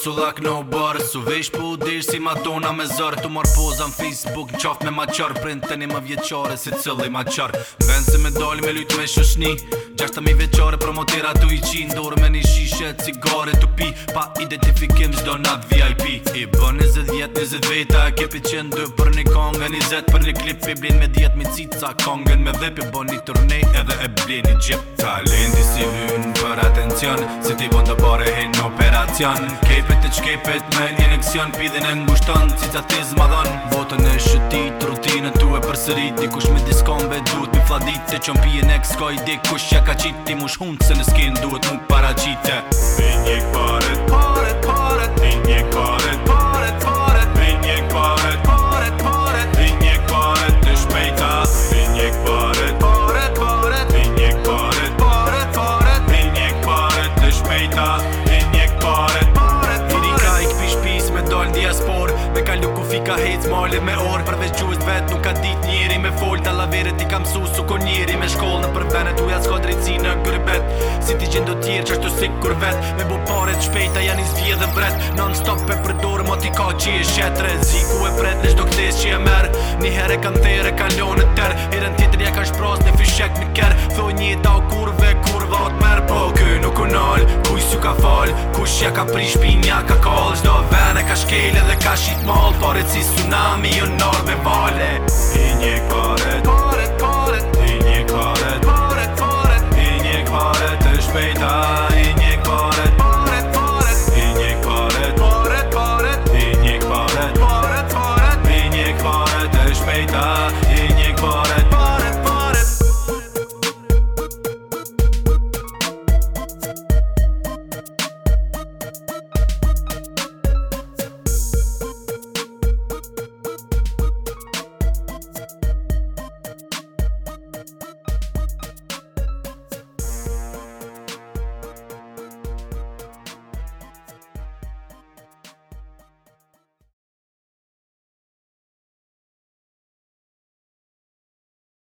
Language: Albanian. S'u lak në bar Su vish po u dish si ma tona me zërë, Tu mor poza në Facebook në me ma qar Printeni më vjeqare si cëllë i ma Vend se me doli me lujt me shushni të mi veqare promotera tu i qinë Dorë me një shishe cigare tu pi Pa identifikim zdo nat VIP I bën e zed 20 një veta Kepi qenë dë për një kongë Një zed për një klip i blin me djet Mi cica Kongën me dhe pjo bën një turnej edhe e blin një gjep si vyn për atencion Si ti bon të pare në operacion Kepet e qkepet me një neksion Pidhin e ngushton, si të atiz madhon Votën e shëtit, rutinë të e përsërit Dikush me diskombe duhet mi fladit Se qëm pijen e kskoj dikush Ja ka qiti mush hunë se në skin duhet mu paracite ka hec mali me orë Përveç gjujt vet nuk ka dit njeri Me fol të lavere ti kam su su ko njeri Me shkoll në përvene tu ja s'ka drejtësi në gërbet Si ti gjendo tjerë qashtu si kur vet Me bu pare të shpejta janë i zvje dhe vret Non stop e dorë, mo ti ka që e shet Reziku e pret në shdo këtes që e merë Një herë e kam thejrë e kalon e tërë Herën tjetër ja ka shpras në fishek në kerë Thoj një ta kurve kurva atë merë Po kë nuk kush ju ka fol Kush ja ka prish pin ja ka kol Shdo vene ka shkele dhe ka shit mol Por e tsunami jo nor me vole